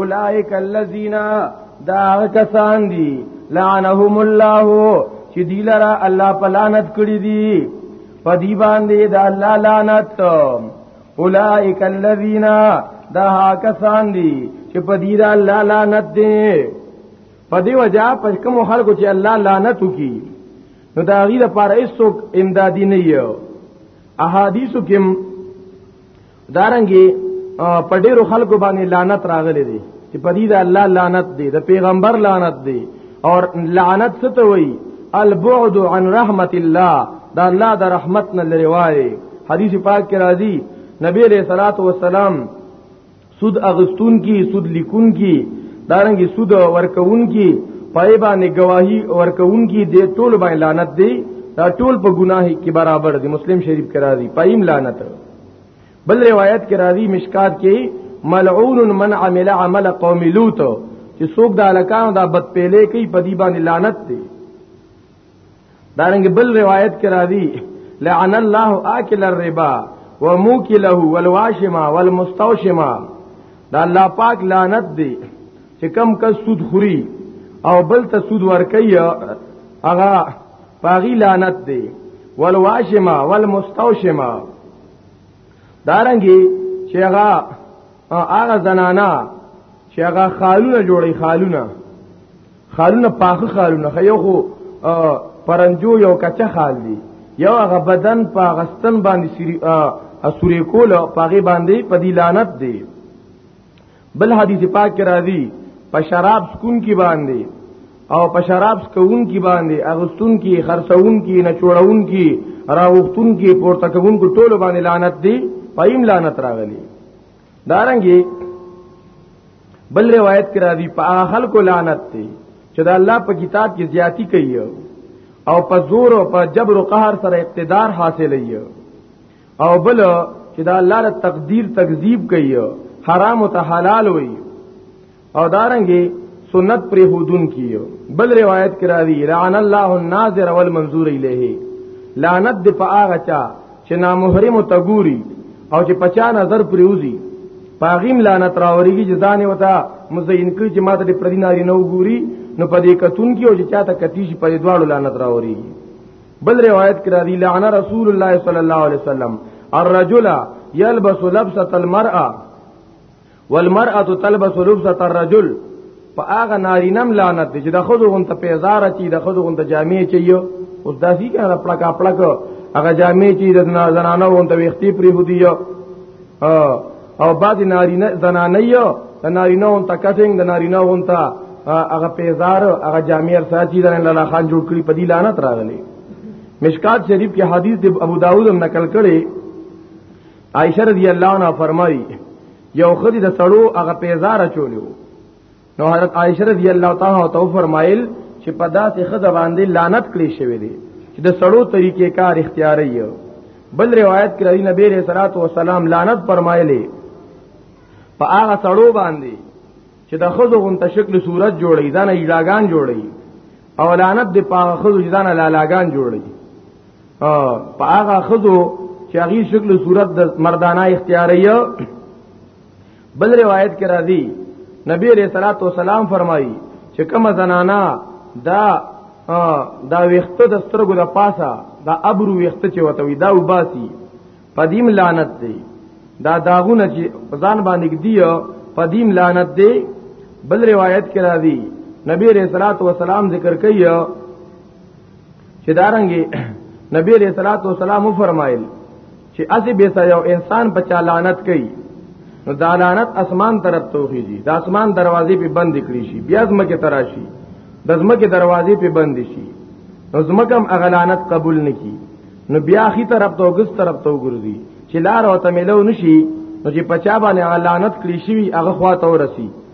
اولائک الذین دا کسان دي لعنهم الله چې دی لرا الله په لعنت کړی دي په دی باندې دا الله لعنت اولائک الذین دا کسان دي چې په دی دا الله لعنت دي په دی وجہ په کوم خلکو چې الله لعنت وکي نو دا غیر لپاره هیڅوک امدادي نه یو احادیثو کې دارنګي په ډیرو خلکو باندې لعنت راغلي دي چې په دې د الله لعنت دی د پیغمبر لعنت دی او لعنت څه ته وایي البعد عن رحمت الله دا الله د رحمت نه لري وایي حدیث پاک کې راځي نبی علیہ الصلوۃ والسلام سود اغستون کی سود لیکون کی دارنګي سود ورکون کی پای باندې گواہی ورکون کی د ټول باندې لعنت دی دا ټول په ګناهي کې برابر دي مسلم شریف کرا دي پایم لعنت بل روایت کې راځي مشکات کې ملعون من عمل عمل قوم لوط چې څوک د الکانو دا بد پیلې کوي په دی باندې لعنت دی دارنګ بل روایت کې راځي لعن الله آکل الربا وموکله والواشما والمستوشما دا الله پاک لعنت دی چې کم کس سود خوري او بل ته سود ورکي هغه پاغي لعنت دی والواشما والمستوشما دارنګي چې هغه هغه زنانا چې هغه خالونه جوړي خالونه خالونه پاخه خالونه خيو خو پرنجو یو کچه خال دی یو هغه بدن په غستن باندې سوري اسوري کول پاغي باندې پدی لعنت دی بل حدیث پاک کې راځي په شراب سکون کې باندې او په شراب سکون کې باندې اغستون کې خرڅون کې نچوړون کې راوختون کې پورته کوون کو ټول باندې لعنت دی پایم لعنت راغلی دارنګي بل روایت کې راځي په اهل کو لعنت دی چې دا الله په کتاب کې زیاتی کوي او په زور او په جبر او قهر سره اقتدار حاصلې او بل چې دا الله د تقدیر تکذیب کوي حرام ته حلال وي او دارنګي سنت پر هودون کیو بل روایت کرا دی لعن الله الناظر والمنظور الیه لعنت دی په هغه چا چې نامحرم ته ګوري او چې پچا نظر پریوزی پاغیم لعنت راوریږي چې ځان وتا مزین کوي چې ماته د پردی ناری نو ګوري نو پدې کتون کې او چې چاته کتی شي پدې دواړو لعنت راوریږي بل روایت کرا دی لعن رسول الله صلی الله علیه وسلم الرجل يلبس لبسه المرأه والمرأه تلبس لبسه الرجل په هغه نارینم لعنت چې د خود غون ته پیزار چي د خود غون ته جامع چي یو اوس داسي کنه پړک پړک هغه جامع چي د زنانه غون ته وختي پری هدی یو او بعض نارینه زنانه یو د نارینه اون ته کټینګ د نارینه اون ته هغه پیزار هغه جامعه ساتي د الله خان جوړ کړی په دې لعنت راغلی مشکات شریف کې حدیث د ابو داوود هم نقل کړي عائشہ رضی الله عنها فرمایي یو خدي د سړو هغه پیزار چولیو نو حضرت عائشہ رضی الله تعالی عنها تو فرمایل چې په داسې خزه باندې لعنت کړی شوی دی چې د سړو طریقې کار اختیاري یو بل روایت کې راځي نبی رسول الله صلوات و سلام لعنت فرمایلی په هغه سړو باندې چې د خزو غون تشکل صورت جوړي ځان ایلاګان جوړي او لعنت د پاغه خزو ځان لالاګان جوړي او پاغه خزو چې هغه شکل صورت د مردانه اختیاري بل روایت کې راځي نبی علیہ الصلوۃ والسلام فرمایي چې کوم زنانا دا دا ویخته د سترګو د پاسه دا ابرو ویخته چې وته وي دا وباسي پدیم لعنت دی دا داغونه چې ځان باندې دی پدیم لعنت دی بل روایت کې راځي نبی علیہ الصلوۃ والسلام ذکر کوي چې دارنګي نبی علیہ الصلوۃ والسلام فرمایل چې اسی به سره یو انسان په چا لعنت کوي نو دا لعنت اسمان طرف ته وخیږي د اسمان دروازې په بند کړی شي بیا زمکه تراشي د زمکه دروازې په بند شي نو زمکه هم اغلانت قبول نکي نو بیا خي طرف ته وګس طرف ته وګرځي چې لار او ته ملو نشي نو چې پچا باندې اغلانت کړی شي هغه خوا ته ورسي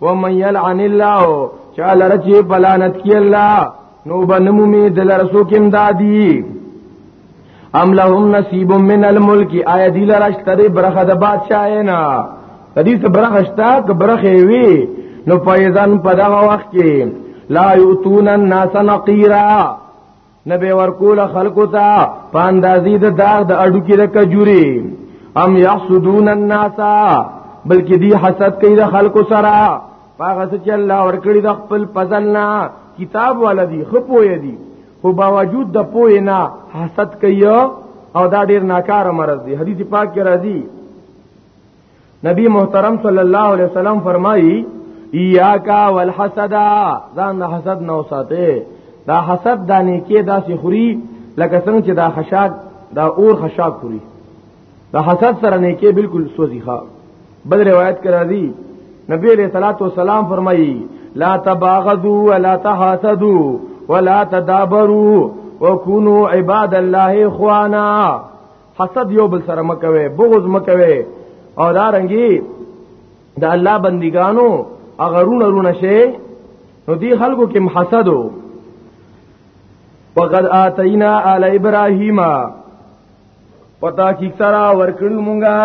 ومن يلعن الله چا لرچی بلانت کی الله نو بنمومی دل رسو کم دادی ام لهم نصیب من الملک آیا دی لرشتر برخه د بادشاہ نه حدیث برخه شتا که برخه وی نو فیضان په دغه وخت کې لا یؤتون الناس نقیرا نبی ورکول خلقو ته پاندازی د داغ د اډو کې د کجوري ام یحسدون الناس بلکې دی حسد کوي د خلقو سره هغه چې الله ورکړي د خپل فضل نه کتاب ولدي خپوي دي خو باوجود د پوی نه حسد کوي او دا ډیر ناکاره مرض دی حدیث پاک کې راځي نبی محترم صلی الله علیه وسلم فرمایي ایاکا والحسد ځان د حسد نو ساته دا حسد د نیکی داسې خوري لکه څنګه چې دا خشاک دا اور خشاک خوري دا حسد سره نیکی بالکل سوځي ښا بل روایت کرا دي نبی علیہ الصلوۃ والسلام فرمایي لا تباغضوا ولا تحاسدوا ولا تدابروا وكونوا عباد الله اخوانا حسد یو بل سره مکوي بغض مکوي او دا رنګي د الله بندګانو هغه رونه رونه شي نو دی خلکو کې حسدو وقد آتینا آل ابراهیم پتا کی سرا ورکړل مونږه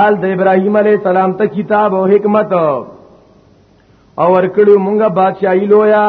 آل د ابراهیم علی السلام ته کتاب او حکمت او ورکړو مونږه بادشاہی لویا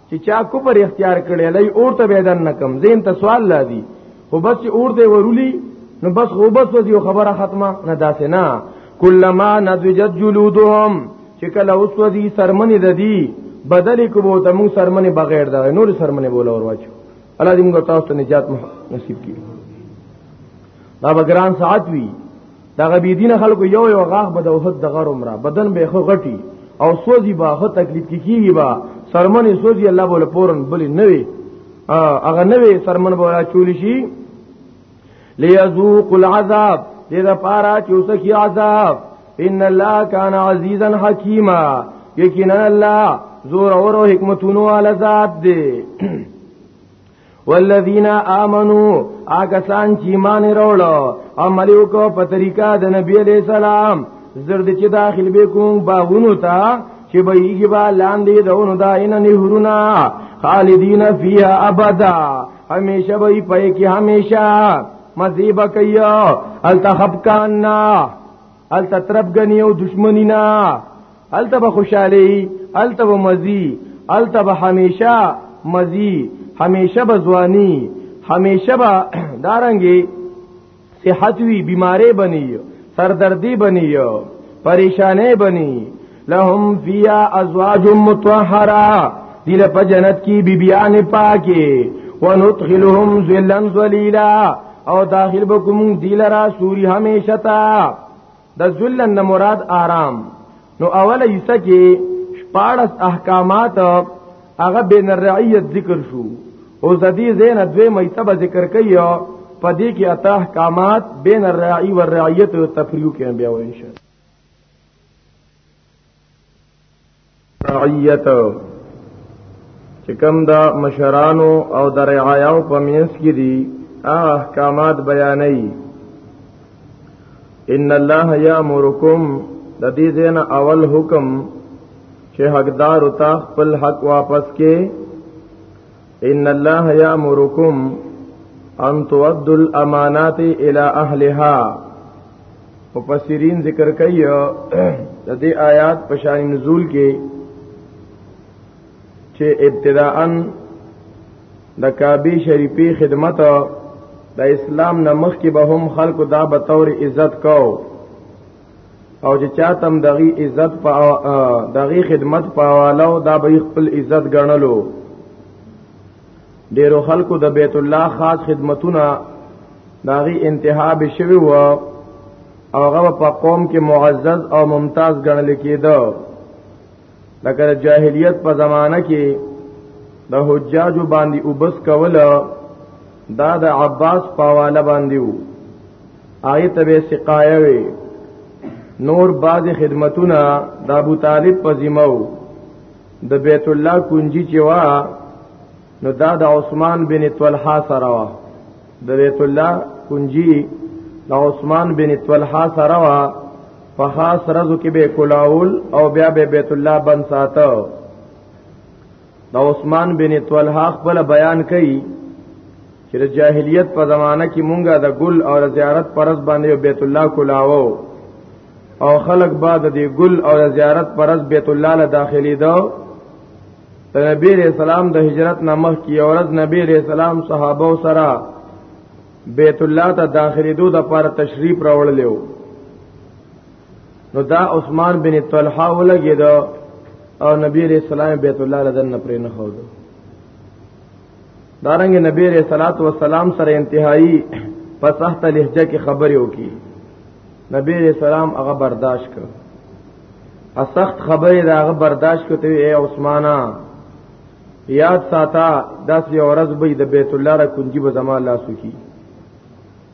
چې چا کوپر اختیار کړي لای اور ته بدن نکم زین ته سوال لا دي خو بس چې اور ته ورولي نو بس خو بس وځي خبره ختمه نه داسې نه کلمہ نذجت جلودهم چې کله اوس وځي سرمنې د دي بدلی کو بو تمو سرمنې بغیر دا نور سرمنې بوله ور واچو الله دې موږ تاسو ته نجات نصیب کړي دا بګران ساعت وی دا غبی دین خلکو یو یو غاغ به د وحد د غر عمره بدن به خو غټي او سوزي با خو تکلیف کیږي با سرمنې سوزي الله بوله پورن بلی نه وي هغه نه وي سرمن بوله چول شي ليذوق العذاب دې دا پارا چې اوس کی عذاب ان الله کان عزیزا حکیما یقینا الله زور اور حکمتونو علی ذات دې والذین آمنو آګه سان چې مان وروړو عمل وکړو په طریقه د نبی علی سلام زرد چې داخل به کوم باغونو ته چې به یې با لاندې دونو دا ان نهرونا خالدین فیها ابدا همیشه به یې پې کې همیشه مزیبا کیا التخب کانا ال تطرب غنی او دشمنی نه ال تب خوشاله ال تب مزي ال تب هميشه مزي هميشه بزواني هميشه با دارنګي صحت وی بیماری بنی سردردی بنی پریشانه بنی لهم فیا ازواج متطهرا دیل په جنت کی بیبیان پاکي ونطخلهم ذلا ذلیلا او داخل بکم دیل را سوری همیشه تا د ذلن نه مراد آرام نو اوله حصہ کې شپارس احکامات هغه بین الرعیت ذکر شو او زدی زین دوی میتبه ذکر کوي په دې کې اته احکامات بین الرعی والرعیت تفریو کې بیا وایي رعیت چې کوم دا مشرانو او د رعایاو په میس کې دي احکامات بیانې ان الله یامرکم د دې زین اول حکم چې حقدار او تا خپل حق واپس کې ان الله یامرکم ان تؤدوا الامانات الى اهلها مفسرین ذکر کوي د دې آیات په شان نزول کې چې ابتداءً د کعبه شریفې خدمت د اسلام نمخ کې به هم خلکو دا به تور عزت کو او چې چاتم دغي عزت په دغي خدمت په والو دا به خپل عزت ګڼلو ډیرو خلکو د بیت الله خاص خدمتونه داغي انتها به شوی و او هغه په قوم کې معزز او ممتاز ګڼل کېده لکه د جاهلیت په زمانہ کې د حجاج باندې وبس کول دا د عباس پاواله باندې وو آیت به سقایه وی نور باز خدمتونه د ابو طالب په ذمہ وو د بیت الله کنجی چې وا نو دا د عثمان بن طلحه سره وا د بیت الله کنجی د عثمان بن طلحه سره وا په خاص رزو کې به کولاول او بیا به بیت الله بن ساتو دا عثمان بن طلحه خپل بیان کړي چې د جاهلیت په زمانہ کې مونږه د ګل او زیارت پرز باندې بیت الله کولاو او خلق بعد د ګل او زیارت پرز بیت الله له داخلي دو نبی رسول الله د هجرت نامه کې اورز نبی رسول الله صحابه سره بیت الله ته داخلي دوه د لپاره تشریف راوړلو نو دا عثمان بن طلحه ولګید او نبی رسول الله بیت الله لدن نه پرې نه خو دو دارنګ نبی رسول الله والسلام سره انتهایی په سخت لهجه کې خبرې وکي نبی رسول الله هغه برداشت کړ ا سخت خبرې دا هغه برداشت کوي اے عثمانه یاد ساته داس یو ورځ به د بیت الله را کنجي به زما لاسو کی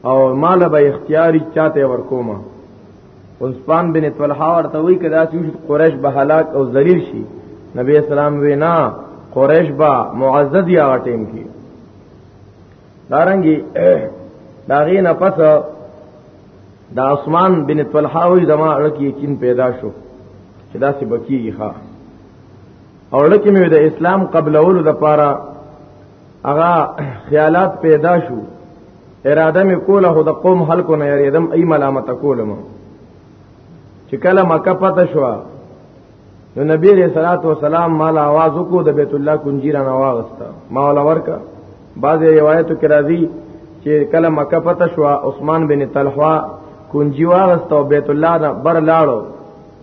او مال به اختیاري چاته ورکوما عثمان بن طلحه ورته وی کدا چې قریش به هلاک او ذلیل شي نبی اسلام وینا قریش با معزز یا ټیم کی دارنګي داغه نه پس دا عثمان بن طلحه وی زما اړه کې یقین پیدا شو چې دا څه بکیږي ښا او لکه مې د اسلام قبلولو د پاره هغه خیالات پیدا شو اراده مې کوله خو د قوم خلکو نه یریدم ای ملامت کولم چې کله مکه پته شو نو نبی رسول الله والسلام مال आवाज وکړو د بیت الله کنجی را نواغستا ما ولا ورکا بعض روایتو کې راځي چې کله مکه پته شو عثمان بن طلحه کنجی واغستا بیت الله نه بر لاړو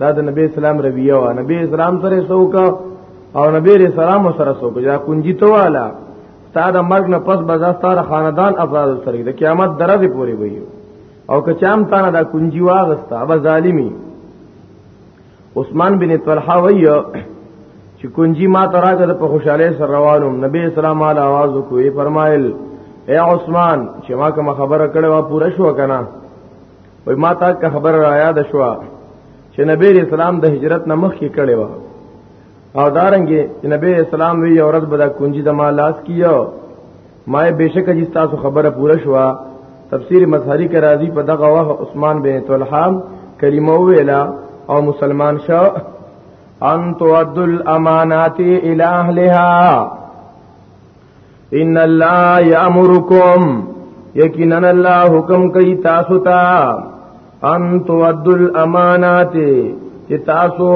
دا د نبی اسلام رویه وا نبی اسلام سره سوکا او نبی اسلام سره سوکا یا کنجی توالا تا د مرګ نه پس بزا ستاره خاندان افراد سره د قیامت درځي پوری وي او که چام تانه دا کنجی واغستا ابا ظالمی عثمان بن طلحه وی چې کنجی ما تراګه په خوشاله سره روانو نبی اسلام علی आवाज کوی فرمایل اے عثمان چې ما کوم خبره کړې وا پوره شو کنه وای ما تا که خبر را یاد شو چې نبی اسلام د هجرت نه مخکې کړي و او دارنګ نبی اسلام وی یو ورځ بدا کنجی د ما لاس کیو ما بهشک چې تاسو خبره پوره شو تفسیر مظهری کې راځي په دغه وخت عثمان بن طلحه کلمه ویلا او مسلمان شو ان تو عدل امانات الی اهلها ان الله یامرکم یقینا الله حکم کوي تاسو ته ان تودوا الامانات چې تاسو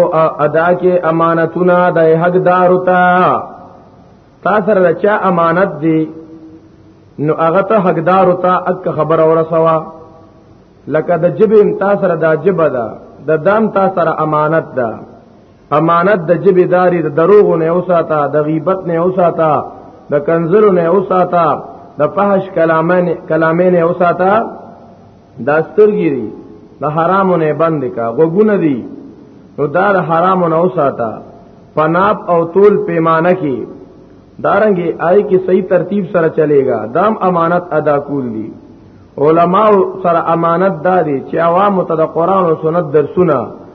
ادا کې امانتونه د حقدار ته تاسو سره چا امانت دی نو هغه ته حقدار ته اک خبر اورسوا لکه د جبه تاسو سره د جبه ده د دام تاسو سره امانت ده امانت د جبې داری د دروغو نه اوساته د غیبت نه اوساته د کنزلو نه اوساته د فحش کلامین کلامین اوساته د سترګری د حرامو نه بند کا غوګونه دی نو دا د حرامو نه اوساته پناب او تول پیمانه کی دارنګي آی کی صحیح ترتیب سره چلےګا دام امانت ادا کول دي علماء سره امانت دادي چې عوام ته د قران او سنت درسونه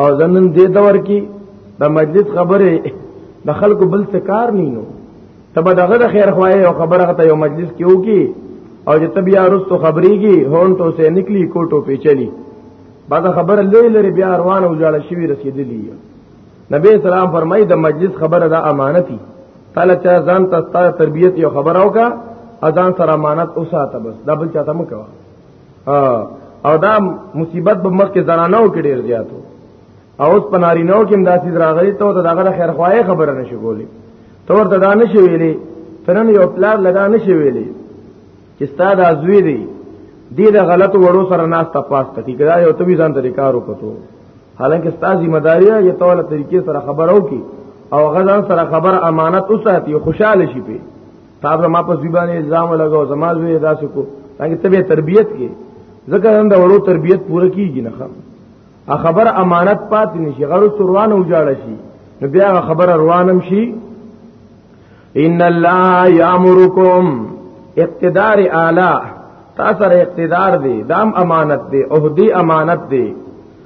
او زنن دې دور کې د مجلس خبره د خلکو بل څه کار نه نو تب دغه د خیر خوای او خبره ته یو مجلس کې وکی او چې تب یا رستو خبرېږي هون ټو سه نکلی کوټو په چلی بعد خبر لوی لري بیا روان او جاړه شوی رسیدلی نبی اسلام فرمای د مجلس خبره د امانتي تعالی چا ځان ته تربیت یو خبر اوکا اذان سره امانت اوساته بس دا بل چاته مکوا او دا مصیبت به مخ کې زنانو کې ډیر زیاتو او اوس پنارینو کې هم داسې راغلي ته ته داغه خیر خوای خبره نشي کولی ته ورته دا نشي ویلي ترن یو پلار لدا نشي ویلي چې ستاد ازوی دی دې د غلط وړو سره ناس تپاسته کی کړه یو توی ځان طریقہ وکړو حالانکه ستاسو ذمہ داری یا ته ول طریقې سره خبرو کی او غزان سره خبر امانت اوساتي خوشاله شي په تاب زما په زیبانه الزام لګاو زما زوی داسې کو تاکي تبه تربيت کې ځکه نن د وړو تربيت پوره کیږي نه ا خبر امانت پاتې نشي غرو سروان او جاړ شي نو بیا خبر روانم شي ان الله یامرکم اقتدار اعلی تاسو اقتدار دی دام امانت دی او دی امانت دی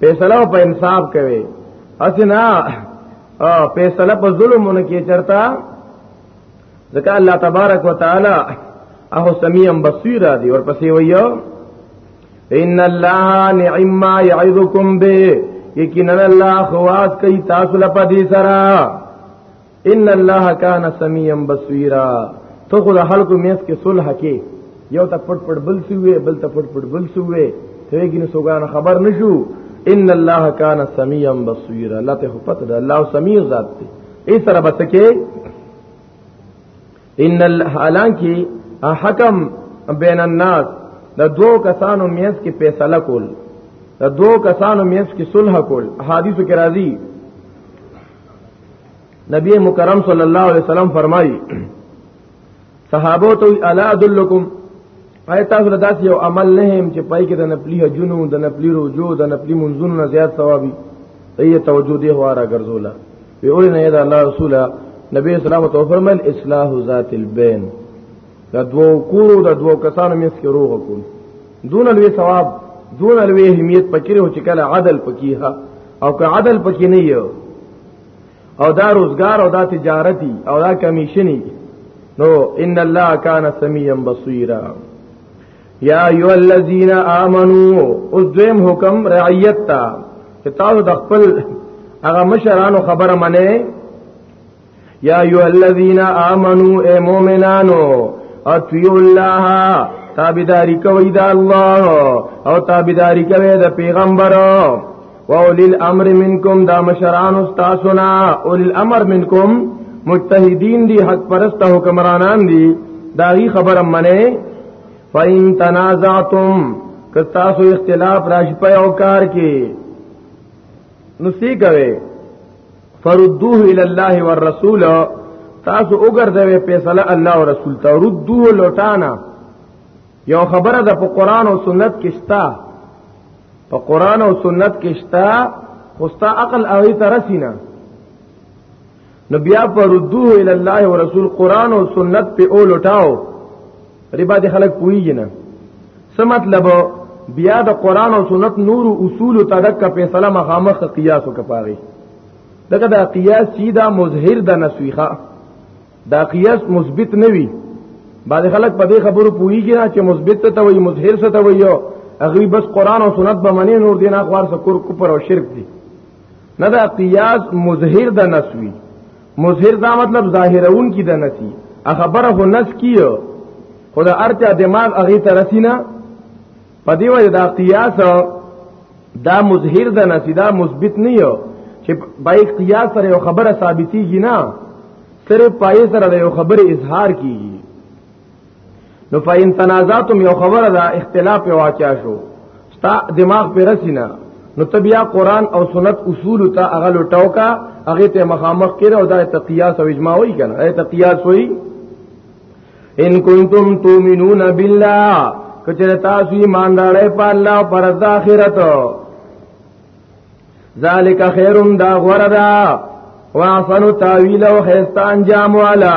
فیصله په انصاف کوي اسنا فیصله په ظلمونه کې چرتا ځکه الله تبارک وتعالى اهو سميع بصير دی اور پسې ویو ان الله نعم ما يعظكم به یقینا الله خواص کوي تاسو لپاره دې سره ان الله کان سميعا بصيرا ته خو د خلکو میس کې صلح کې یو ته پټ پټ بل سوې بل ته پټ پټ بل سوې ته کې نو سوګان خبر نشو ان الله کان سميعا بصيرا الله ته پته ده الله سميع ذات دی ای سره بس کې ان الحالان کې حکم بین الناس د دوو کسانو میس کې فیصله کول د دوو کسانو میس کې صلح کول حدیثو کې راځي نبی مکرم صلی الله علیه وسلم فرمایي صحابه ته الا ادلکم پای تاسو له داسې یو عمل نه هم چې پای کې د نپلی حجونو د نپلی روجو د نپلی منځونو نه زیات ثوابي ای توجه دی هواره ګرځولا وی اول نه دا الله رسول نبی اسلام تو فرمایل اصلاح ذات البین د دوو کورو د دوو کسانو مینس کې روغ کول دون لوی ثواب دون لوی اهمیت پکې او چې کله عدل پکې ها او که عدل پکې نه یو او دا روزګار او دا تجارتي او دا کمیشنی نو ان الله کان سميعا بصيرا یا ایو الذین آمنو اوس دویم حکم رعیت تا چې تاسو د خپل هغه مشرانو خبره منئ یا ایو الذین آمنو اے مومنانو اتیو الله تابیداری کوي د الله او تابیداری کوي د پیغمبر او اولی الامر منکم دا مشران استاسو نا اولی الامر منکم مجتهدین دی حق پرسته حکمرانان دی داغي خبره منه فین تنازعتم کستاسو اختلاف راشپه او کار کې نو سی کوي فردوه الى الله والرسول تاسو وګرځوي فیصله الله او رسول ته ردوه لوټانا یو خبره ده په قران او سنت کې شتا په قران او سنت کې شتا خوستا عقل او ته رسینا نو بیا پر ردوه الى الله ورسول قران او سنت په اولټاو دې باندې خلک پوهیږي نه څه مطلب بیا د قران او سنت نور اصول تدک فیصله مخامخ قیاس وکپاغي دغه د قیاس چې دا مظهر د نسویخه دا قیاس مثبت نه وي بعض خلک په دې خبرو پوهیږي چې مثبت ته وایي مظهر څه ته وایي هغه بس قران او سنت به منی نور دین اخوار سکور کوپر او شرک دي نه دا قیاس مظهر د نسوی مظهر دا مطلب ظاهرون کی د نسی خبره هو نس کیو خدا ارتیا دماغ اغه ترسینا په دی وجه دا قیاس دا مظهر د نسی دا مثبت نه یو چې بای قیاس سره یو خبره ثابتیږي نه صرف پای سره یو خبره اظهار کیږي نو په ان تنازعتم یو خبره ده اختلاف په واقع شو ستا دماغ په رسینا نو تبیا قران او سنت اصول ته هغه لټاو کا هغه ته مخامخ کړه او دا ته قیاس او اجماع وای کنه ایت قیاس وای ان کنتم تؤمنون بالله کچره تاسو ایمان راړې په الله او پر د آخرت ذالک خیرم دا غوردا واحسن تاویل او خیستان جام والا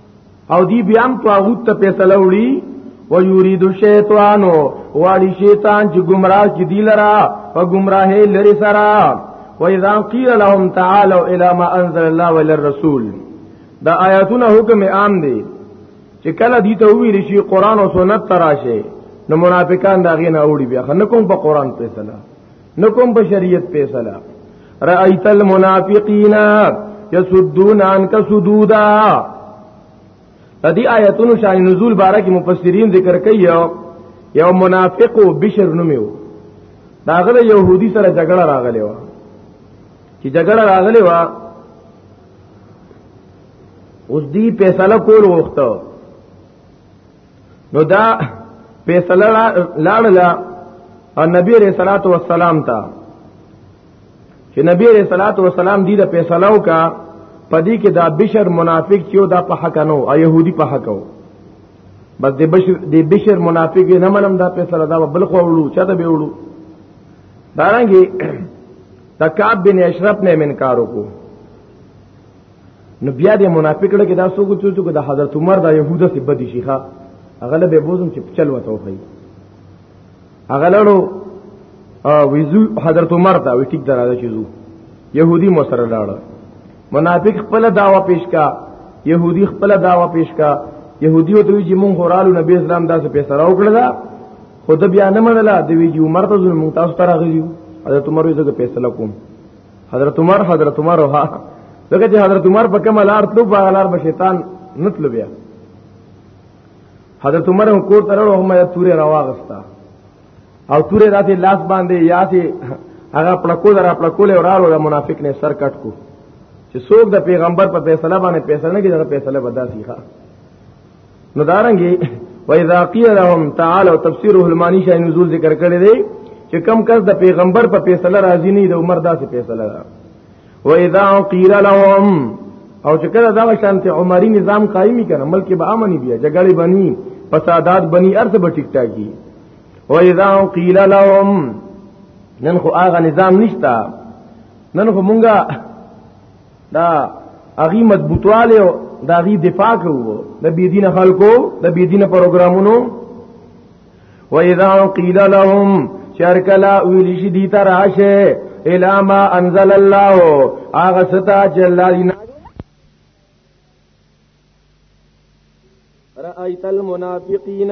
او دی بیا هم طاغوت ته فیصله وړي و یرید الشیطان والی شیطان چې گمراه کی دی لرا په گمراهی لري سرا و اذا قیل لهم تعالوا الى ما انزل الله وللرسول دا آیاتونه حکم عام دي چې کله دی ته ویل شي قران او سنت تراشه نو منافقان دا غي نه اوړي بیا خنه کوم په قران فیصله نو کوم په شریعت فیصله رایت المنافقین یسدون عنک سدودا د دې آیتونو شان نزول باره کې مفسرین ذکر کوي یو منافق بشر نومیو داغه يهودي سره جګړه راغلی و چې جګړه راغلی و اوس دی فیصله کول وخته نو دا فیصله لاړله او نبی علیہ الصلات والسلام ته چې نبی علیہ الصلات والسلام دې د فیصله وکا پدې کې دا بشر منافق چې دا په حق نو او يهودي په حق وو بس د بشر د بشر منافق نه منم دا فیصله دا بل خو وړو چا ته به وړو دارنګي تکاب بن اشرف نے منکار کو نو بیا د منافق لکه دا سوګو چې چې د حضرت عمر د يهودا سي بدی شيخه اغله به بوزم چې چل وته وخی اغلړو ویزو حضرت عمر ته وی ټیک درازه چیزو يهودي مو سره لاړه منافق خپل داوا پیش کا يهودي خپل داوا پیش کا يهودي او دوی چې مونږ هرالو نبی اسلام داسې پیسې راو کړل خود بیا نه منله دوی چې عمر ته زموږ تاسو ته راغلیو حضرت عمر یې زګه پیسې لکوم حضرت عمر حضرت عمر وها دغه چې حضرت عمر په کومه لار تلو په لار به شیطان نتلو بیا حضرت عمر هم کور ترړو هم یا تورې راواغستا او تورې راته لاس باندې یا ته هغه پړکو درا پړکو له ورالو د منافق نه سر کټ کو چې څوک د پیغمبر په فیصله باندې فیصله نه کوي دا فیصله بداسي ښه نو دارنګي و اذا قيل لهم تعالوا تفسيره الماني شای نزول ذکر کړی دی چې کم کس د پیغمبر په فیصله راضی نه دی د عمر داسې فیصله ده و اذا قيل لهم او چې کله دا شانت عمری نظام قائمي کړه ملک به امن بیا جګړې بني فسادات بني ارث به ټیک ټاکي و اذا قيل لهم نن خو هغه نظام نشتا نن خو مونږه دا اغي مضبوطواله او دا اغي دفاع کوو د بی دین خلکو د بی دین پروګرامونو و اذا قیل لهم چرکلا ویل شي دي تراشه الا ما انزل الله اغه ستا چې الله دې رأيت المنافقين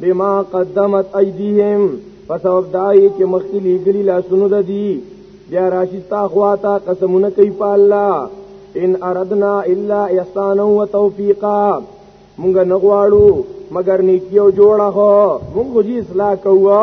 بما قدمت ایدیهم په سبب دای چې مخکې لګلی لاسونو د دی بیا راشي تا خواته قسمونه کوي په الله ان اردنا الا احسانا وتوفیقا مونږ نه غواړو مگر نیکی او جوړه هو مونږ جی اصلاح کوو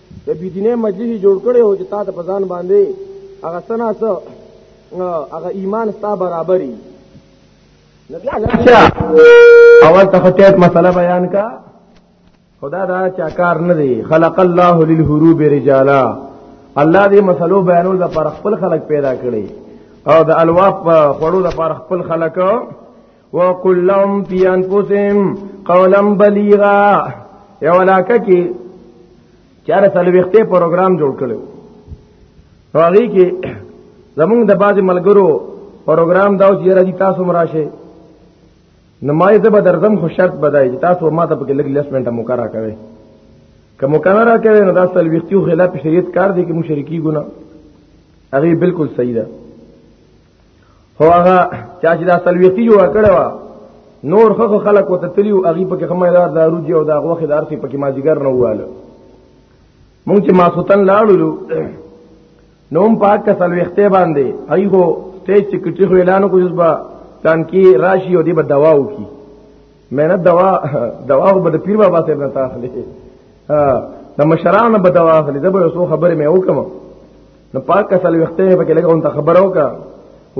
د بيدینه مجلس جوړ کړي هو چې تا ته پزان باندې هغه سنا سو هغه ایمان ستا برابرۍ اول تخطیت مسله بیان کا خدا دا چاکار نه دی خلق الله للحروب رجالا الله دې مسلو بیانول د پر خپل خلق پیدا کړي او د الواف خړو د پر خپل خلق وقل لهم فی انفسهم قولا بلیغا یو علاقه کې چاره سلوخته پروګرام جوړ کړو هغه کې زمونږ د باز ملګرو پروګرام دا چې را دي تاسو مراشه نمای ته به درځم خو شرط بدای چې تاسو ما ته پکې لګ لس منټه مکرا کوي که مکرا را کوي نو دا سلوختیو خلاف شریعت کار دی کې مشرکی ګنا هغه بالکل صحیح ده هو هغه چا چې دا سلويختي جوړ کړو نور خو خلک وته تلیو اغي پکې خمیدار دارو دی او دا غوخه دارسي پکې ماجیګر نه واله مونږ چې ماسوتن لاړو نوم پاک کا سلويخته باندې ایغو سټیج سیکریټری خو اعلان کو جذبا ځان کی راشي او دی به دوا وکي مینه دوا دوا خو به پیر بابا ته نه تاخلي ها د مشرانو به دوا اخلي زبر سو خبره مې وکم نو پاک کسل وخته په کې لګون ته خبرو کا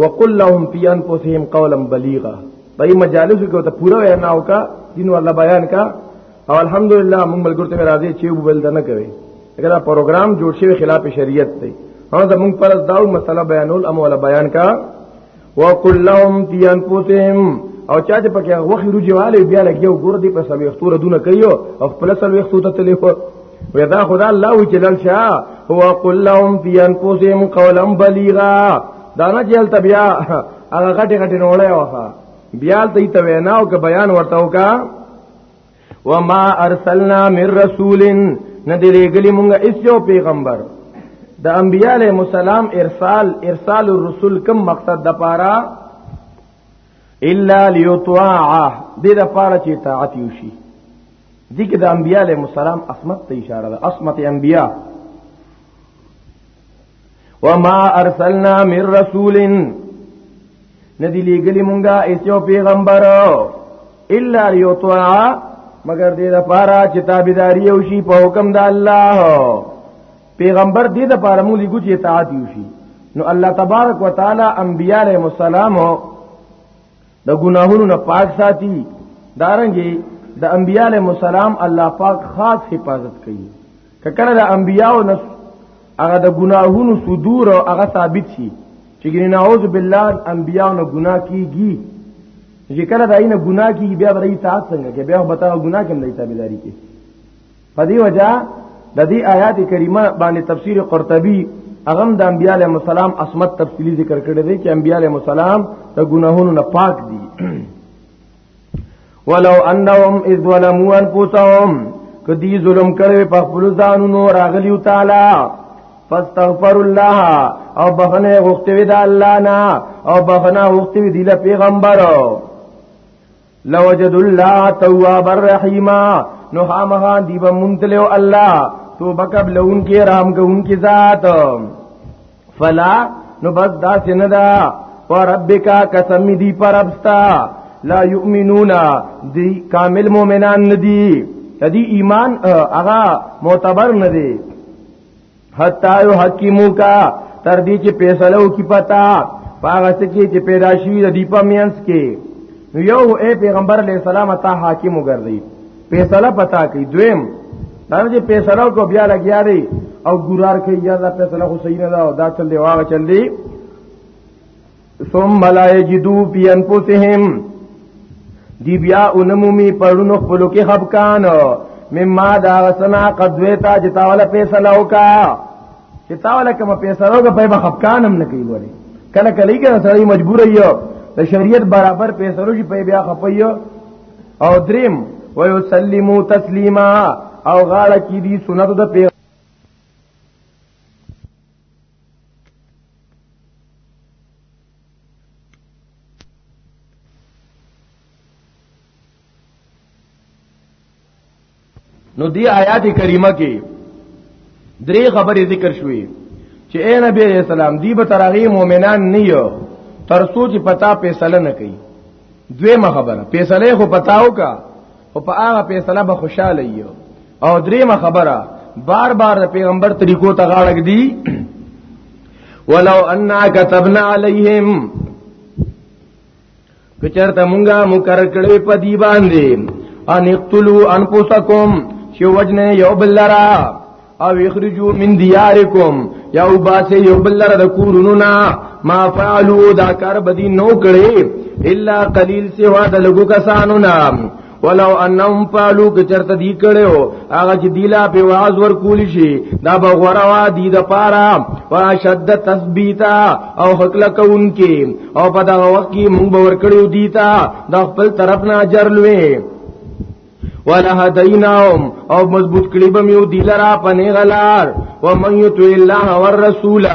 وقل لهم في انفسهم قولا بليغا په مجالس کې ته پورا وینا وکا دین ولا بیان کا او الحمدلله موږ ملګرو ته راځي چې وبل نه کوي اگر پروګرام جوړ شوی خلاف شریعت دی هغه زموږ پر داو مسله بیانول امو ولا بیان کا وقل لهم في انفسهم او چا چې پکې وخی روجواله بیا لګیو ګور دی په سمې وختو ردونه کوي او خپل سره وختو ته تللی هو ودا خدا الله وی جلال شاه هو قل لهم في انفسهم قولا بليغا دا نه جل تبیا هغه غټه غټه نوړې وخا بیا ته ته وینا او که بیان ورته وکا وما ارسلنا من رسول ندی لګلی مونږ اس یو پیغمبر د انبیاء علیهم السلام ارسال ارسال الرسل کم مقصد د پاره الا ليطاع دې د پاره چې اطاعت وشي دي کې د انبیاء علیهم السلام عصمت ته اشاره ده عصمت انبیاء وما ارسلنا من رسول ندی لګلی مونږه ایسو پیغمبر الا یطاع مگر دې د پاره چې تابعداري او شی په حکم د الله پیغمبر دې د پاره مونږ لګو چې اطاعت وشي نو الله تبارک وتعالى انبياله مسالمو د ګناهونو نه پاک ساتي دارنګي د دا انبياله مسالم الله پاک خاص حفاظت کوي کله د انبياو نه هغه د ګناهونو صدور او هغه ثابت شي چې ګنې نعوذ بالله انبياو نه ګناه کیږي چې کله دای نه ګناه کیږي بیا به ای تاسو څنګه کې بیا به تاسو ګناه کوم دای تابعداري کې په دې وجہ د دې آیات کریمه باندې تفسیر قرطبی اغم د انبیاء علیهم السلام عصمت تفصیلی ذکر کړی دی چې انبیاء علیهم السلام د ګناهونو نه پاک دي ولو انهم اذ ظلموا انفسهم کدی ظلم کړي په خپل ځانونو راغلیو تعالی فاستغفر الله او بخنه غوښتوی د الله نه او بخنه غوښتوی د پیغمبرو لوجد الله تواب الرحیم نو خامخا دی به منتلو الله تو بکب لون کې رام کوون کې ذات فلا نو بس دا سندا وربک قسم دی پربستا لا یؤمنون دی کامل مؤمنان ندی دی ایمان هغه معتبر ندی حتا یو حکیمو کا تر دې چې فیصله وکي پتا پاغه سکی چې پیدا شوی د دیپا مینس کې نو یو اے پیغمبر علیہ السلام تا حاکم وګرځي فیصله پتا کوي دویم دا چې فیصله کو بیا لګیا دی او ګورار کوي یا دا فیصله خو صحیح نه دا دا چل دی واغه چل دی ثم لا یجدو فی انفسهم دی بیا انمومی پرونو خپلو کې خفقان مما دا غسنا قدویتا جتا ولا پیسې لوکا چې تا ولا کوم پیسې لوګه په خفقان هم نه کوي وره کله کله کې سړی مجبور یو د شریعت برابر پیسې لوګي په بیا خپایو او دریم ويسلمو تسلیما او غاړه کې دي سنت د پیغمبر نو دی آیات کریمه کې درې خبرې ذکر شوې چې اے نبی علیہ السلام دی به ترغی مؤمنان نه یو ترسو چې پتا فیصله نه کوي دویمه خبره فیصله خو پتاو کا او په هغه فیصله به خوشاله یو او دریمه خبره بار بار د پیغمبر طریقو ته غاړه دی ولو ان كتبنا عليهم کچرته مونږه مقرر کړې په دی باندې ان اقتلوا انفسکم چې وجنه یو بل لرا او اخرجو من دیارکم یا وباسه یو بل لره د کورونو نا ما فعلوا دا کار بدی نو کړي الا قلیل سوا د لګو کسانو نا ولو انهم فعلوا کچرت دی کړو هغه چې دیلا په واز ور کول شي دا بغوروا دی د پارا واشد تثبیتا او حقل کونکي او په دا وخت کې مونږ باور کړو دیتا د خپل طرف نه اجر لوي ولهدیناهم او مضبوط کړي به میو دی لرا پنه غلار و من یتو الله والرسول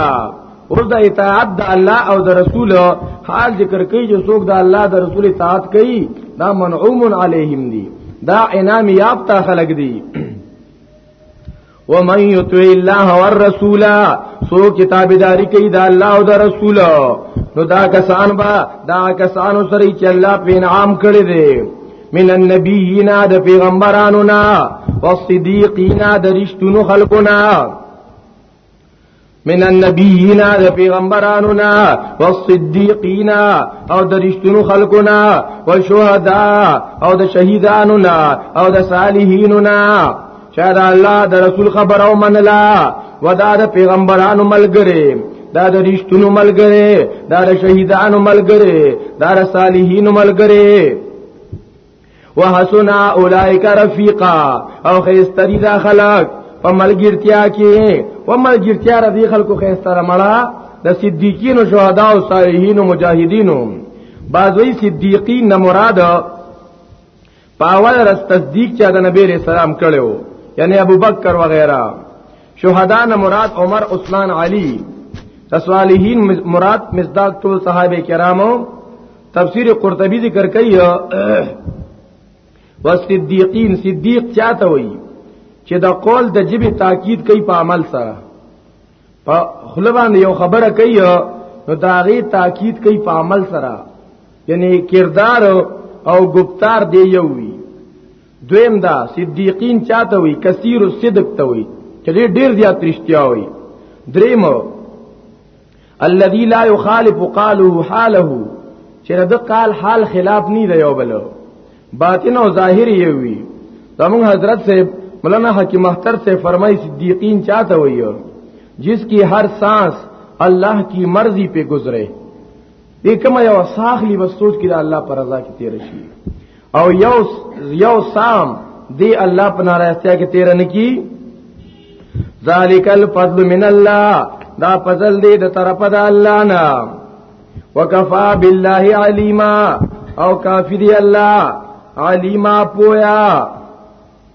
او د اطاعت د الله او د رسول حال ذکر کوي چې څوک د الله د رسول اطاعت کوي دا منعوم علیهم دی دا انعام یافته خلق دی ومن یطع الله والرسول سو کتابداری کوي دا الله او دا رسول نو دا کسان با دا کسان سره چې الله په انعام کړی دی من النبیین د پیغمبرانو نا والصدیقین د رښتونو خلقو نا من النبیین د پیغمبرانو نا والصدیقین او د رښتینو خلکو نا والشهدا او د شهیدانو نا او د صالحین نا چا د الله د رسول خبر او منلا ودا د پیغمبرانو ملګری دا د رښتینو ملګری دا د شهیدانو ملګری دا د صالحین ملګری وحسنا اولائک رفیقا او خیستری دا خلق په ملګرتیا کې په ملګرتیا را دي خلکو خیستره مړه د صدیقین او شهدا او صالحین او مجاهدینو بعضوی صدیقین نه مراد پاول رس تصدیق چا د نبی رسول الله کړو یعنی ابو بکر وغیرہ شهدا نه مراد عمر عثمان علی صالحین مراد مصداق ټول صحابه کرامو تفسیر قرطبی ذکر کوي والصدیقین صدیق چاته وي چې دا قول د جبه تاکید کوي په عمل سره په خله باندې یو خبره کوي نو دا غي تاکید کوي په عمل سره یعنی کردار او گفتار دی یو وی دویم دا صدیقین چاته وي کثیر الصدق ته وي چې ډیر زیات رښتیا وي دریم الذي لا يخالف قاله حاله چې د قال حال خلاف نه دی یو بل باطن او ظاهر یې وی زمون حضرت سے مولانا حکیم محتر سے فرمای صدیقین چاته ویو جس کی ہر سانس اللہ کی مرضی پہ گزرے دیکھ میں یو ساخلی بس سوچ کی دا اللہ پر رضا کی تیر شي او یو یو سام دی الله په ناراسته کې تیر نه کی ذالک الفضل من الله دا فضل دی د طرف د الله نه وکفا بالله علیما او کافی دی الله علیما پویا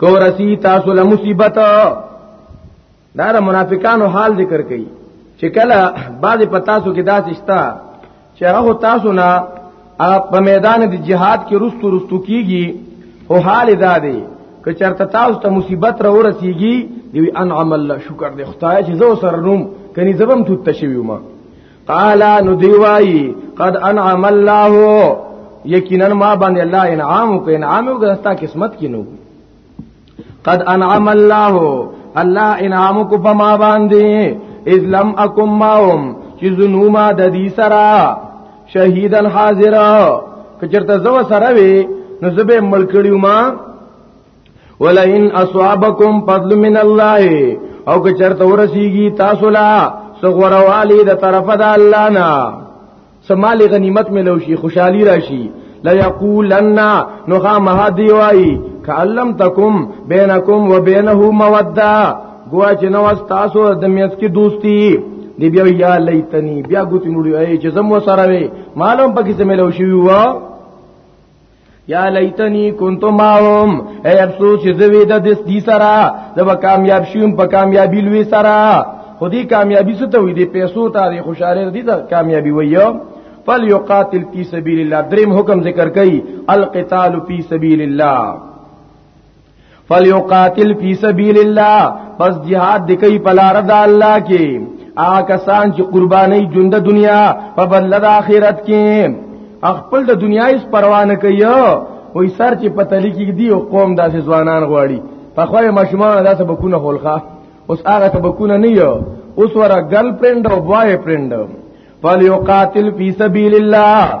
کو رسی تاسو له مصیبت دا د منافقانو حال ذکر کړي چې کله بعض پتاسو کې داسې شتا چې هغه تاسو نه په میدان د جهاد کې رستو رستو کیږي او حال دا دی که چرته تاسو ته مصیبت را ورسیږي دی انعم الله شکر دی خدای چې زو سره روم کني زبم توت تشوي ما قال نو دی وای قد انعم الله یقینا ما باندې الله انعام کو انعام وګستا قسمت کینو قد انعم الله الله انعام کو په ما باندې اذ لم اکم ماهم چې زنوما د دې سرا شهیدن حاضر کچرته زو سره وي نو زبه ملکړیو ما ولئن اصابکم فضل من الله او که چرته ورسیږي تاسو لا سغوروالی د طرفه د الله نه سمال غنیمت ملو شي خوشحالي راشي لا یقولن نو خامه دی وای کعلم تکم بینکم وبینه موده گوا چې نو تاسو د میت کې دوستی دی بیا یا لیتنی بیا ګوتی مړی ای چې زم وسره وی معلوم پکې سملو شي وو یا لیتنی کنت ماهم اے افسوس چې زوی د دس دی سرا زب کامیاب شوم په کامیابی لوی سرا خودی کامیابی څه ته وې دي پیسو ته دي خوشاله دي ته کامیابی وایو فل یقاتل فی سبیل الله دریم حکم ذکر کئ القتال فی سبیل الله فلیقاتل فی سبیل الله پس jihad د کوي په لار د الله کې آ کسان چې قرباني ژوند دنیا په بدل د آخرت کې خپل د دنیا هیڅ پروا نه کوي وې سر چې پته لیکي دی او قوم داسې ځوانان غواړي په خوې مشمون داسې بکونه خلخه اوس هغه ته بکونه نه یو اوس ورا ګرل فرند او بوای فرند فلیقاتل فی سبیل الله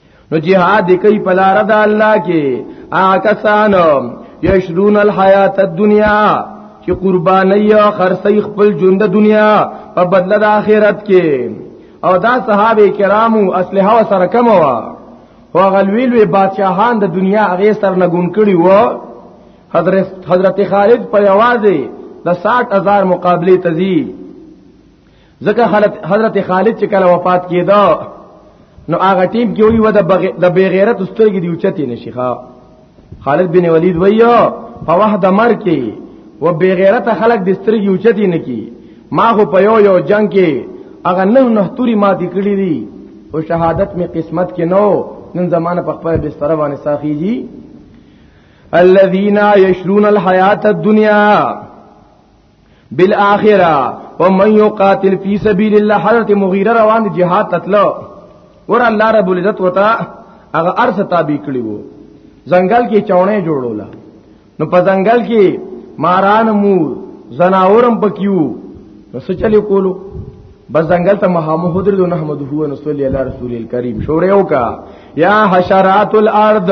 نو جهاد کوي په لار د الله کې آکسان یشرون الحیات الدنیا چې قرباني او خرڅي خپل ژوند د دنیا په بدله د آخرت کې او دا صحابه کرامو اصله او سره کم وا هو غلویل وی بادشاہان د دنیا هغه سر نه ګون کړي وو حضرت حضرت خالد په یوازې د 60000 مقابله تزي ځکه حضرت خالد چې کله وفات کیدا نو هغه ټیم کې وی و د بغیرت سترګې دی اوچتې نشي ښا خالد بن ولید ویو په وحده مر کې و بغیرت خلک د سترګې اوچتې نه کی ما خو په یو یو جنگ کې هغه نه نه توري ما دي کړی دي او شهادت می قسمت کې نو نن زمانه په خپل بستر باندې ساخیږي الذين يشرون الحیات الدنیا بالاخره ومن يقاتل في سبيل الله حضرت مغیره روان دي جهاد تتلو ور الله رب العزت وتا هغه ارس تابع کړي وو ځنګل کې چاونه جوړولا نو په ځنګل کې ماران مو زناورم پکيو نو سچلې کولو بس ځنګل ته محمد حضرت دو نحمد هو ان صلی الله رسول الکریم شوره وکا یا حشرات الارض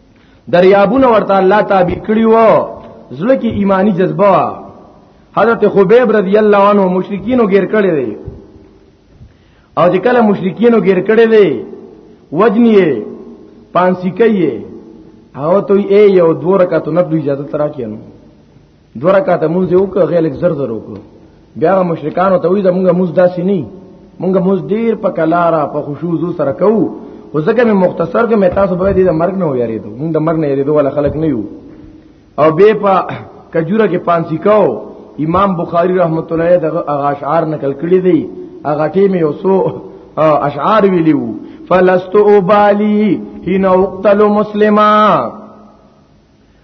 دریابونه ورته الله تابع کړی و زړه کې ایمانی جذبه وا حضرت خبیب رضی الله عنه مشرکینو غیر کړی دی او چې کله مشرکینو غیر کړی دی وجنی پانسی کوي او ته یې یو دوه رکعاتو نه اجازه ترا کینو دوه رکعاته مونږ یو که غیلک زر زر وکړو بیا مشرکان ته وی زمونږه مز داسې نه مونږه مز ډیر په کلارا په خشوع زو سره کوو او ځکه مې مختصر کې مې تاسو به دې د مرګ نه ویریدو مونږ د مرګ نه یریدو ولا خلک نه یو او به په کجوره کې پانسی کو امام بخاری رحمت الله علیه دغه اشعار نقل کړی دی هغه ټیم یو سو اشعار ویلیو فلست ابالی حين اقتل مسلما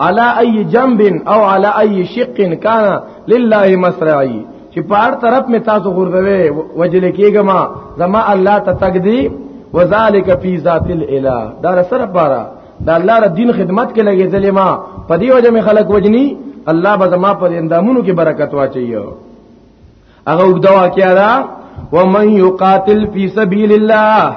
على اي جنب او على اي شق كان لله مسرعي چې په هر طرف می تاسو غورځوي وجل کېګما زما الله ته تک دی وذالک فی ذات الاله دا سره پارا دا الله ر دین خدمت کې لګې ظلما په دی وجه می خلق وجنی الله به زما په اندامونو کې برکت واچيو هغه وګدوا کیا دا ومن یقاتل فی سبیل الله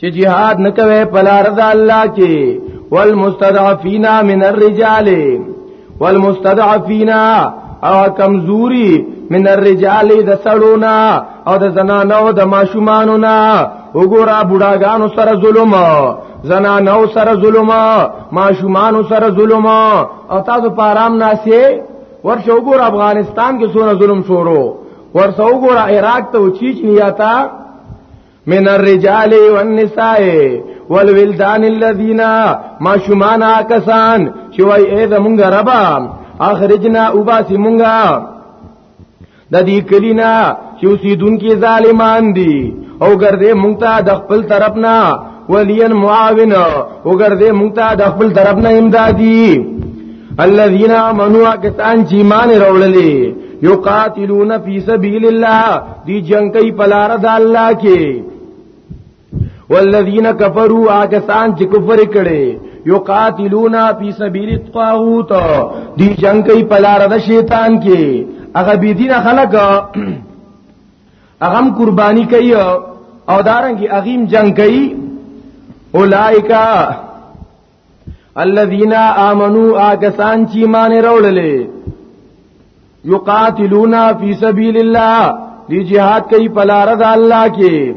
چې jihad نه کوي په لار د الله کې والمستضعفين من الرجال والمستضعفين او کمزوري من الرجال د سړونا او د زنانو د ماشومانو نا وګورا بډاګانو سره ظلم زنانو سره ظلم ماشومانو سره ظلم او تاسو په آرام ناسي ورشه وګور افغانستان کې څونه ظلم شروع ورسو ګور عراق ته او چیچنیا ته من الرجال والنساء والولدان الذين ما شمانا کسان چې وای اې زمونږ ربا اخرجنا وباسي مونږه د دې کلینا چې اوسیدونکو ظالمان دي او ګرځې مونږ ته د خپل طرف نه ولین معاون او ګرځې مونږ ته د خپل طرف نه امدادي الذين امنوا کسان چې ایمان راوړلې یو قاتلون فی سبیل الله دی جنگ کوي پلار د الله کې والذین کفروا آکسان چې کفر کړي یو قاتلون فی سبیل الطاغوت دی جنگ کوي پلار د شیطان کې هغه بی دین خلک هغه قربانی کوي او دارنګي اغیم جنگ کوي اولائکا الذين امنوا اگسان چی مان روللې یقاتلون فی سبیل الله دی جهاد کوي پلار د الله کې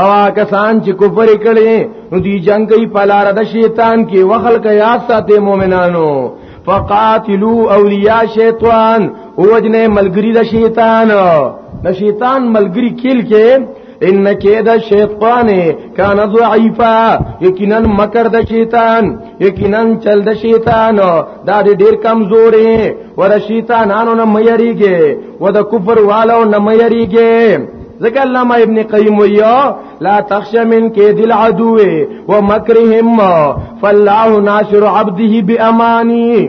او کسان چې کفر کړي نو دی جنگ کوي پلار د شیطان کې وخل کې یاد ساته مؤمنانو فقاتلوا اولیاء شیطان اوجنه ملګری د شیطان د شیطان ملګری کیل کې ان کید شیطان کان ضعیفا یقینا مکر د شیطان یقینا چل د شیطان دا ډیر کمزورې ور شیطانانو نه مېریږي و د کفر والو نه مېریږي ذکر علامہ ابن قیم ویو لا تخش من کید العدو و مکرهم فالله ناشر عبده بامانی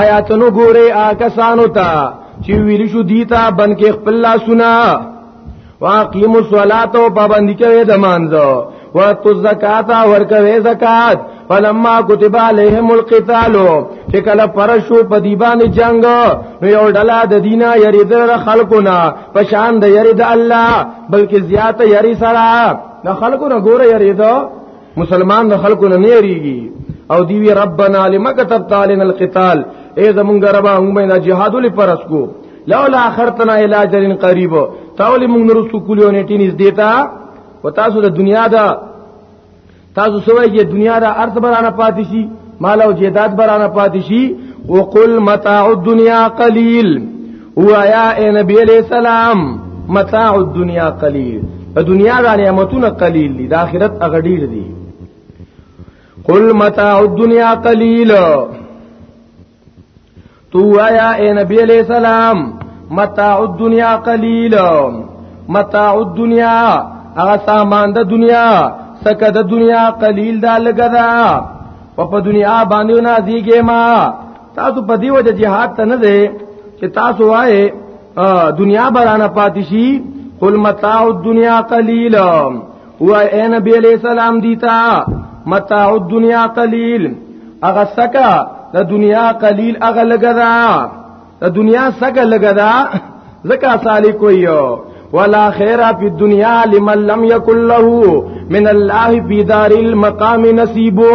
آیاتونو ګوره آکسانو ته چې ویل شو دیتا بنکې خپل لاسونه واقیم الصلاۃ او پابند کوي د مانځو وقت الزکات ور کوي زکات فلما كتب عليهم القتال چې کله پر شو په دی باندې جنگ نو یو ډلا د دینه یری د خلقونه په شان د یری د الله بلکې زیات یری سره د خلقونه ګوره یری دو مسلمان د خلکو نه نیریږي او دی وی ربنا لما كتبت علينا القتال اے زمونږ ربا موږ باندې جهاد ولې فرض کو لولا اخرتنا الى اجل قريب تاول موږ نور سکولیو نه ټینس دیتا و تاسو د دنیا دا تاسو سوې چې دنیا دا ارث برانه پاتې شي مال او جیدات برانه پاتې شي وقل متاع الدنيا قليل وایا اے نبی علیہ السلام متاع الدنیا قلیل د دنیا د نعمتونو قلیل دي د آخرت هغه ډیر دي قل متاع الدنیا قلیل تو آیا اے نبی علیہ السلام متاع الدنیا قلیل متاع الدنیا هغه سامان د دنیا سکه د دنیا قلیل دا لګدا په دنیا باندې نازیږي ما تاسو په دی وجه jihad ته نه دی چې تاسو وای دنیا برانه پاتې شي قل متاع الدنيا قليل هو اے نبی علیہ السلام دیتا متاع الدنيا قليل اغه سکا د دنیا قلیل اغه لګدا د دنیا سکه لګدا زکا سالی کوئی ولا خیر فی الدنیا لمن لم یکن له من الله فی دار المقام نصیبو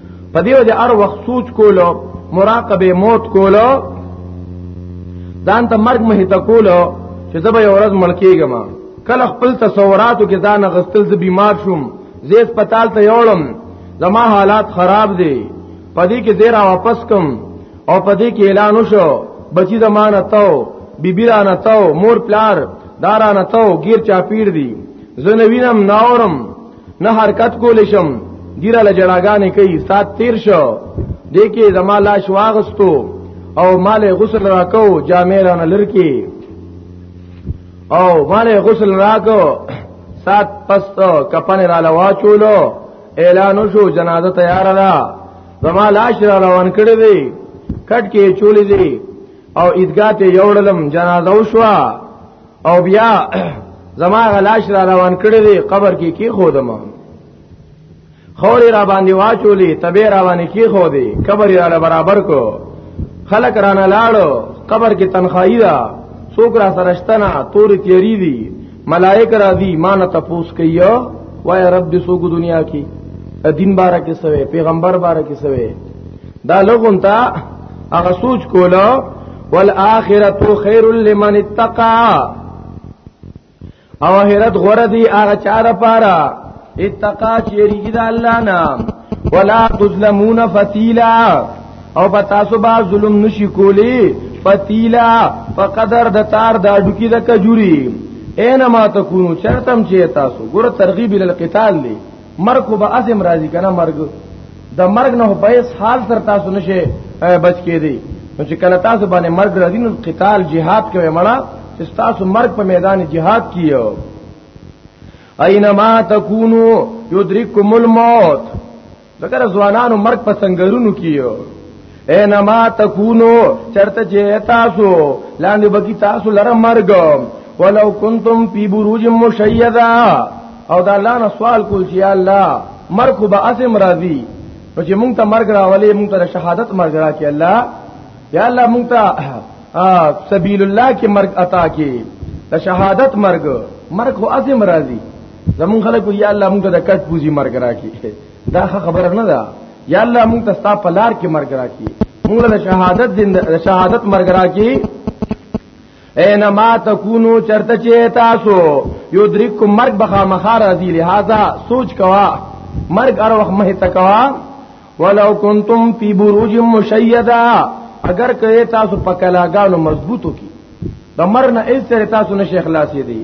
په دې وجه هر وخت سوچ کولو مراقبه موت کولو ځان ته مرګ مهته کولو چې زه به یو ورځ مړ کېږم کله خپل تصوراتو کې ځان غستل زه بیمار شوم زه هسپتال ته یوړم زما حالات خراب دي پدې کې زیرا واپس کوم او پدې کې اعلان وشو بچی زمانه تاو بیبی را نه تاو مور پلار دارا نه تاو غیر چا پیر دي زنوینم ناورم نه حرکت کول شم دیره لجړاګانې کوي سات تیر شو دې کې زما لاش واغستو او مال غسل راکو جامې رانه لرکی او مال غسل راکو سات پست کپن را لوا چولو اعلان شو جنازه تیار ده زما لاش را روان کړی دی کټ کې چولې دی او عیدګاه ته یوړلم جنازه وشوه او بیا زما غلاش را روان کړی دی قبر کې کی خودم خوري را باندې واچولې تبه را باندې کی خو دی قبر را برابر کو خلق را نه لاړو قبر کې تنخواهی دا څوک را سرشتنا تور تیری دی ملائک را دی مان تپوس کيو وای رب دې سوګو دنیا کې دین بارا کې سوې پیغمبر بارا کې سوې دا لغون تا هغه سوچ کولا والآخرت خیر لمن اتقا او آخرت غره دی هغه چا د پاره اتقا چې یریږي د الله نه ولا تظلمون فتیلا او په تاسو به ظلم نشي کولی فتیلا په قدر د تار د ډکی د کجوري اينما تکونو چرتم چې تاسو ګور ترغیب ال قتال دی مرګ خو به ازم راضی کنه مرګ د مرګ نه په اس حال سره تاسو نشه بچ کې دی نو چې کله تاسو باندې مرګ راځي نو قتال jihad کوي مړه چې تاسو مرګ په میدان jihad کیو اينما تکونو یدرککم الموت ذکر ځوانانو مرګ په سنگرونو کیو اینما تکونو چرته چې تاسو لاندې بکی تاسو لره مرګ ولو کنتم فی بروج مشیدا او دا الله نه سوال کول چې الله مرګ به اسم راضی نو چې مونږ ته مرګ راولې مونږ ته شهادت مرګ را کې الله یا الله مونږ ته سبیل الله کې مرګ عطا کې د شهادت مرګ مرګ هو عظیم راضي زمون خلکو یا الله مونږ ته د کټ پوزي مرګ را کې دا خبره نه ده یا الله موږ ته ستا په لار کې مرګ راکړي موږ له شهادت دین شهادت مرګ راکړي اینما تکونو چرته چې تاسو یو درکو مرګ بخا مخار ازی لہذا سوچ کوا مرګ ار وخت مه تکوا ولو کنتم فی بروج مشیدا اگر کئ تاسو پکلاګانو مضبوطو کی د مرنه ایسره تاسو نشه اخلاصې دی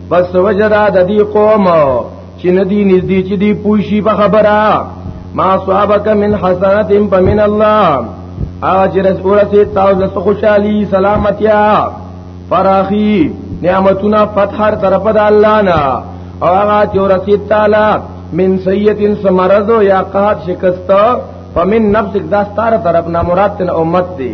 بس وجدا د دې قوم چې ندی نږدې چې دی پوښي په خبره ما صحابک من حسنات فمن الله اجر ورته تاسو ته خوشحالي سلامتیا فراخي نعمتونه فتح هر طرف د الله نه او هغه چې ورته تعالی من سیئتن سمرض یا قحط شکست فمن نفسک دا ستاره طرف نه مراد تن امت دی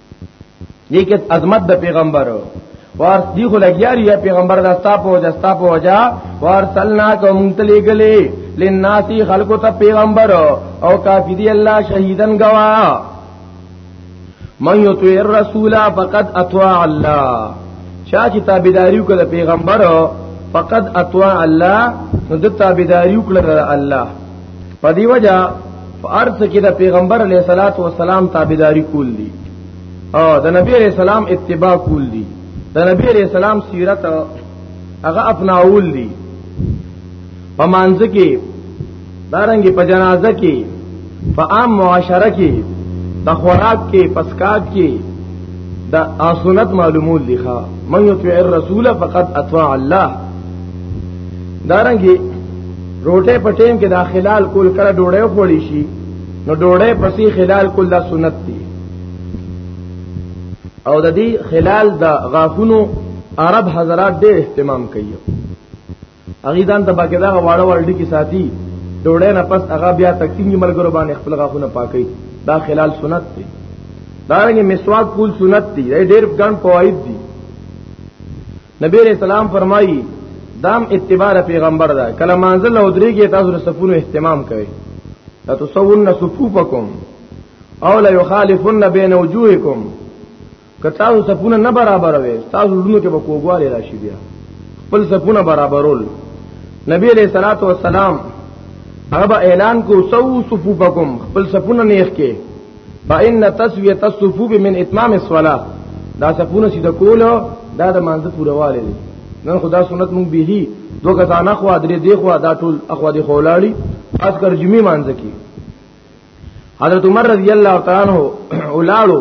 دې کې عظمت د پیغمبر ور دی خو لګیار یا پیغمبر دا ستا په وجه ستا په وجه ور سلنا کوم تلې غلې لناسی خلقو ته پیغمبر او کافی دی الله شهیدن گوا من یطیع الرسول فقد اطاع الله چا چې تابعداریو کړه پیغمبر فقد اطاع الله نو د تابعداریو کړه الله په دی وجہ فارس کې د پیغمبر علیه الصلاۃ والسلام تابعداري کول دي او د نبی علیہ السلام اتباع کول دي د نبی علیہ السلام سیرت هغه اپناول دي په مانځ کې دارنګ په جنازه کې په عام معاشره کې د خوراک کې پسکات کې د اسنت معلومول دي ښا من یطیع الرسول فقد اطاع الله دارنګي روټه په ټیم کې دا خلال کول کړه ډوړې خوړی شي نو ډوړې پسې خلال کول دا سنت دی او د دې خلال د غافونو عرب حضرات ډېر اهتمام کوي اغه دان ته باګه دا واړه ورډي کې ساتي ډوړې نه پس هغه بیا تقسیم یې ملګرو باندې خپل غافونه پاکي دا خلال سنت دی دا رنګه مسواک کول سنت دی ډېر ګڼ فواید دي نبی علیہ السلام فرمایي دام اتباع پیغمبر دا کله منزل او درېږي تاسو صفونو اهتمام کوي لا تصون صفوفکم او لا یخالفن بین وجوهکم که تاسو صفونه نه برابر وي تاسو لونو کې به کوګواله راشي بیا خپل صفونه برابرول نبی علیہ الصلوۃ والسلام هغه اعلان کو سو صفوفکم خپل صفونه نیخ کې فإن تسویه الصفوف من اتمام الصلاه دا صفونه چې د کولو دا د مانځ پورواله دي نن خدا سنت مونږ به دو کسان اخوا درې دی خوا دا ټول اخوا دی خولاړي خاص کر جمعې مانځ کی حضرت عمر رضی الله تعالی عنہ اولاړو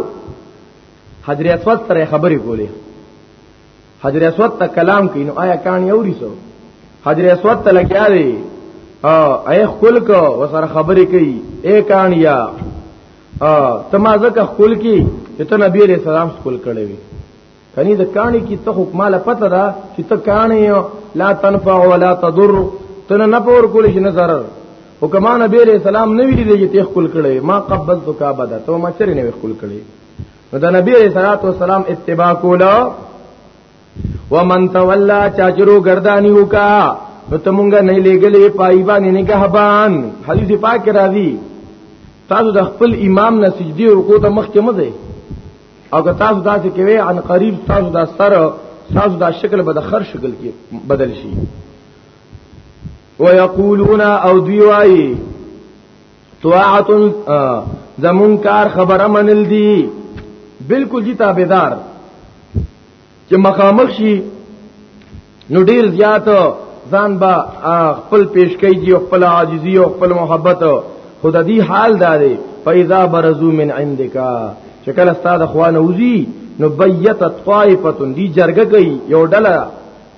حضرت اسود سره خبرې کولې حجر اسود ته کلام کینو آیا کان یوري سو حجر اسود ته لګیا دی او اے خپل کو وسره خبرې کوي اے کان یا تما زکه خپل کی چې ته نبی علیہ السلام خپل کړی وي کني د کانی کی ته حکماله پته ده چې ته کانی لا تنفع ولا تضر تنه نه پور کول شي نه ضرر او کما نبی علیہ السلام نوی دی چې ته خپل کړی ما قبضت کا بدا ته ما چرې نه خپل کړی نو د نبی علیہ الصلوۃ والسلام اتباع کولا ومن تولا چاچرو گردانی وکا نو تمونګه نه لګلې پای باندې نگهبان حدیث پاک راځي تاسو د خپل امام نه سجدي رکوع ته مخ کې مزه او که تاسو داسې کوي ان قریب تاسو دا سر تاسو دا شکل به د خر شکل کې بدل شي ويقولون او دوی وایي طاعت زمون کار خبره منل دي بالکل جی تابعدار چې مخامخ شي نو ډیر زیات ځان با خپل پیش کوي او خپل عاجزي او خپل محبت خود دې حال داري فاذا برزو من عندك چې کله استاد اخوان وزي نو بیت طائفه دی جرګه کوي یو ډله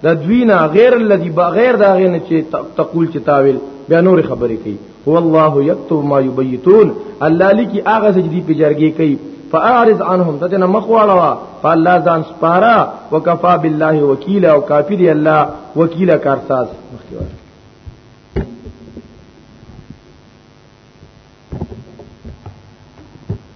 د دوینا غیر الذي بغیر دا غنه چې تقول چې تاویل بیا نور خبرې کوي هو الله یكتب ما یبیتون الله لکی هغه چې دی په جرګې کوي فاعرض عنهم ته نه مخواړه فالله ځان سپارا وکفا بالله وکیلا او کافی دی الله وکیلا کارساز مخکې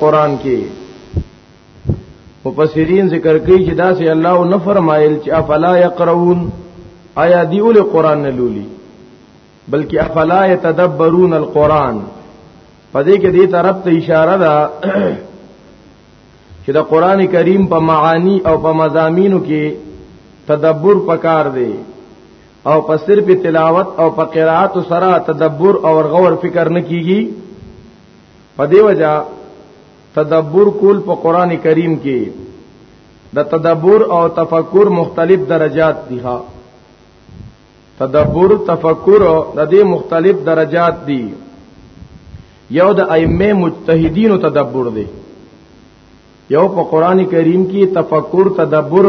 قران کې مفسرین ذکر کوي چې دا سي الله نه فرمایل چې افلا يقرؤون آیا دی اول قران نه لولي بلکې افلا يتدبرون القران پدې کې دې طرف ته اشاره ده چې د قران کریم په معانی او په مزامینو کې تدبر پکار دی او په صرف تلاوت او په قرائت سره تدبر او غور فکر نه کیږي په دی وجہ تدبر کول په قران کریم کې د تدبر او تفکر مختلف درجات دي ها تدبر تفکر د دې مختلف درجات دي یو د ائمه مجتهدین تدبر دی یو په قران کریم کې تفکر تدبر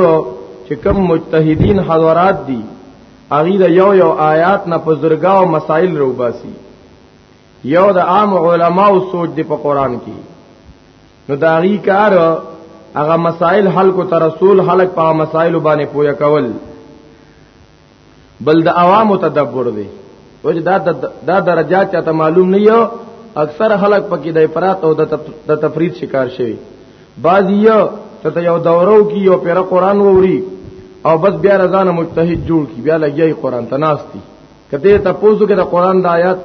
چې کوم مجتهدین حضرات دي اغه د یو یو آیات نه پزرګا او مسائل روباسي یو د عام علماو سوچ دی په قران کې نو داغي کار هغه مسائل حل کو تر رسول خلق په مسائل باندې پویا کول بل د عوامو تدبر دی او دا دا درجات چاته معلوم نه یو اکثر خلک پکې د افراط او د تفرید شکار شوی بعضی یو ته یو دورو کې یو پیر قران ووري او بس بیا رضانه مجتهد جوړ کی بیا لګیای قران تناستی کته ته پوسو کې د قران د آیات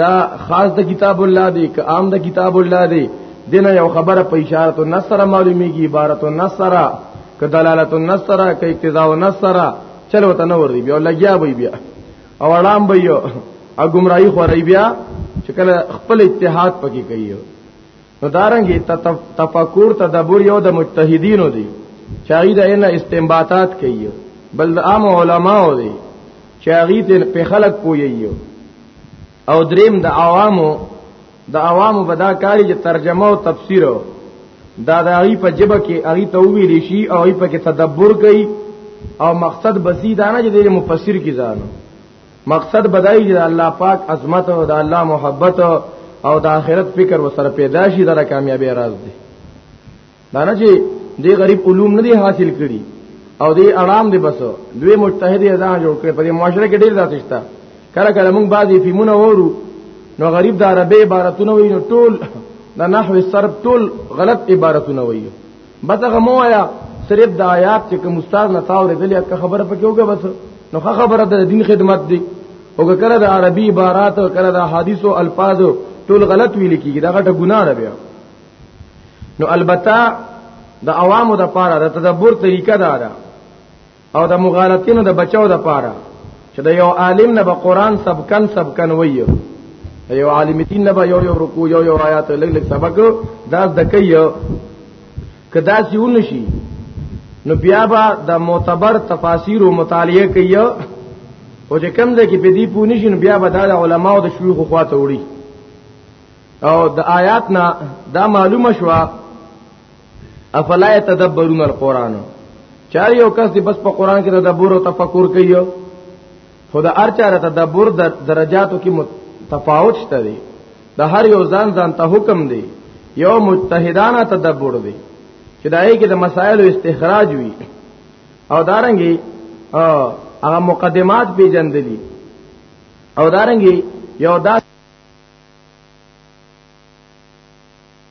دا خاص د کتاب الله دی که عام د کتاب الله دی دنه یو خبره په اشاره تو نصر معلومیږي عبارت النصر که دلالت النصر که اقتضاء النصر چلو ته نور دی بیا لګیا وي بیا او اړام به یو ا گمراهی خورای بیا چې کله خپل اتحاد پکې کوي نو دارنګي تفکر تدبر یو د مجتهدینو دی چاغی د ان استنباطات کوي بل د عام علماو دی چاغی ته په خلق پوي او دریم د عوامو د عوامو بدا کاری چې ترجمه او تفسیر دا د هغه په جبه کې هغه ته ویل شي او هغه په کې تدبر کوي او مقصد بسیدانه چې د مفسر کی ځانو مقصد بدایي چې الله پاک عظمت او د الله محبت او د آخرت فکر وسره پیدا شي دا کامیابی راز دی دا نه چې دې غریب علوم نه دي حاصل کړي او دې اړام دي بس دوی مجتهد ځان جوړ کړي په دې معاشره کې ډېر ذات شته کله کله موږ بعضي فیمونه وورو نو غریب د عربی عبارتونه وي نو ټول د نحو صرف ټول غلط عبارتونه وي بتغه مو آیا صرف د آیات چې کوم استاد نه تاورې دلې که خبره پکې وګه بس نو خبره د دین خدمت دی او کړه د عربي عبارات او کړه د حدیثو الفاظ ټول غلط ویل کیږي دا غټه ګناه ده بیا نو البته د عوامو د پاره د تدبر طریقه دا ده او د مغالطینو د بچاو د پاره چې د یو عالم نه به قران سبکن سبکن وایو یو عالم دین نه به یو یو رکوع یو یو آیات لګ لګ سبق دا د کوي کدا سیون شي نو بیا به د معتبر تفاسیر او مطالعه کوي او چې کم ځای کې په دې پونی شي نو بیا به د علماو د شيوخ خواته وړي او د آیات نه دا معلومه شوه افلا يتدبرون القرآن چار یو کس دی بس په قران کې تدبر او تفکر کوي خدا هر چاره تدبر در درجاتو کې تفاوت شته دی د هر یو ځان ځان ته حکم دی یو مجتهدانه تدبر دی چې دای کې د مسائل استخراج وي او دارنګي هغه مقدمات پیجندلی او دارنګي یو داس